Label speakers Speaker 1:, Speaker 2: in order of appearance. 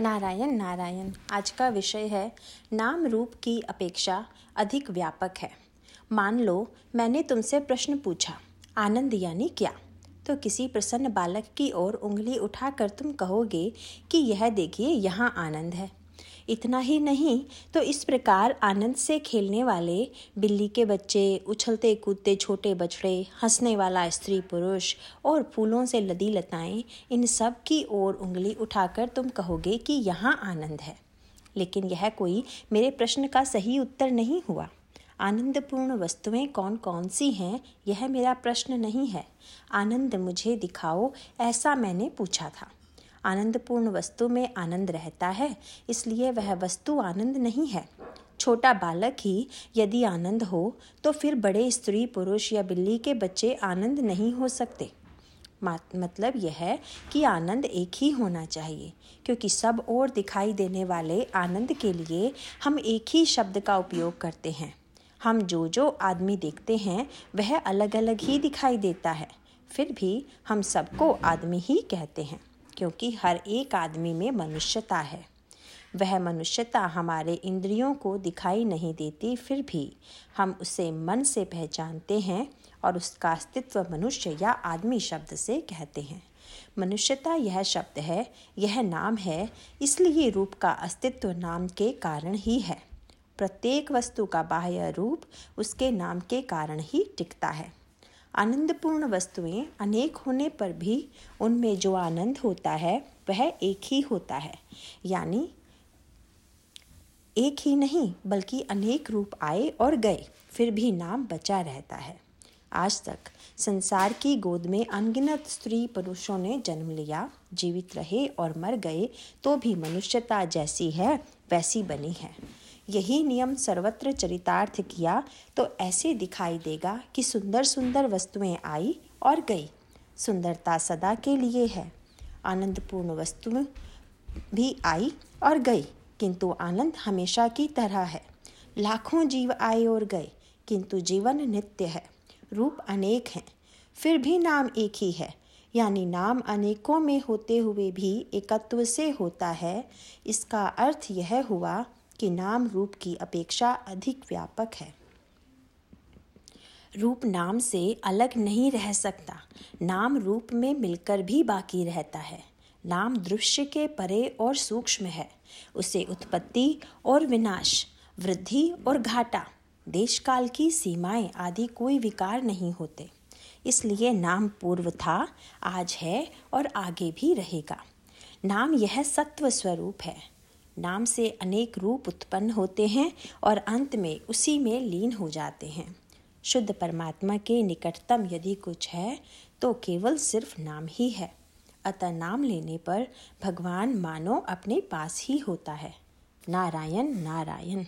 Speaker 1: नारायण नारायण, आज का विषय है, नाम रूप की अपेक्षा अधिक व्यापक है। मान लो, मैंने तुमसे प्रश्न पूछा, आनंद यानी क्या? तो किसी प्रसन्न बालक की ओर उंगली उठाकर तुम कहोगे कि यह देखिए, यहाँ आनंद है। इतना ही नहीं तो इस प्रकार आनंद से खेलने वाले, बिल्ली के बच्चे, उछलते कूदते छोटे बछड़े, हंसने वाला स्त्री पुरुष और फूलों से लदी लताएँ, इन सब की ओर उंगली उठाकर तुम कहोगे कि यहाँ आनंद है। लेकिन यह कोई मेरे प्रश्न का सही उत्तर नहीं हुआ। आनंदपूर्ण वस्तुएँ कौन कौन सी हैं, यह मेरा प्रश्न नहीं है। आनंद मुझे दिखाओ, ऐसा मैंने पूछा था। आनंदपूर्ण वस्तु में आनंद रहता है, इसलिए वह वस्तु आनंद नहीं है। छोटा बालक ही यदि आनंद हो तो फिर बड़े स्त्री पुरुष या बिल्ली के बच्चे आनंद नहीं हो सकते। मतलब यह है कि आनंद एक ही होना चाहिए, क्योंकि सब और दिखाई देने वाले आनंद के लिए हम एक ही शब्द का उपयोग करते हैं। हम जो जो आदमी देखते हैं, वह अलग अलग ही दिखाई देता है, फिर भी हम सबको आदमी ही कहते हैं। क्योंकि हर एक आदमी में मनुष्यता है। वह मनुष्यता हमारे इंद्रियों को दिखाई नहीं देती, फिर भी हम उसे मन से पहचानते हैं और उसका अस्तित्व मनुष्य या आदमी शब्द से कहते हैं। मनुष्यता यह शब्द है, यह नाम है, इसलिए रूप का अस्तित्व नाम के कारण ही है। प्रत्येक वस्तु का बाह्य रूप उसके नाम के कारण ही टिकता है। आनंदपूर्ण वस्तुएँ अनेक होने पर भी उनमें जो आनंद होता है, वह एक ही होता है। यानी, एक ही नहीं, बल्कि अनेक रूप आए और गए, फिर भी नाम बचा रहता है। आज तक संसार की गोद में अनगिनत स्त्री पुरुषों ने जन्म लिया, जीवित रहे और मर गए तो भी मनुष्यता जैसी है, वैसी बनी है। यही नियम सर्वत्र चरितार्थ किया तो ऐसे दिखाई देगा कि सुंदर सुंदर वस्तुएँ आई और गई। सुंदरता सदा के लिए है। आनंदपूर्ण वस्तुएँ भी आई और गई, किंतु आनंद हमेशा की तरह है। लाखों जीव आए और गए, किंतु जीवन नित्य है। रूप अनेक हैं, फिर भी नाम एक ही है। यानी नाम अनेकों में होते हुए भी एकत्व से होता है। इसका अर्थ यह हुआ कि नाम रूप की अपेक्षा अधिक व्यापक है। रूप नाम से अलग नहीं रह सकता। नाम रूप में मिलकर भी बाकी रहता है। नाम दृश्य के परे और सूक्ष्म है। उसे उत्पत्ति और विनाश, वृद्धि और घाटा देश काल की सीमाएँ आदि कोई विकार नहीं होते। इसलिए नाम पूर्व था, आज है और आगे भी रहेगा। नाम यह सत्व स्वरूप है। नाम से अनेक रूप उत्पन्न होते हैं और अंत में उसी में लीन हो जाते हैं। शुद्ध परमात्मा के निकटतम यदि कुछ है तो केवल सिर्फ़ नाम ही है। अतः नाम लेने पर भगवान मानो अपने पास ही होता है। नारायण नारायण।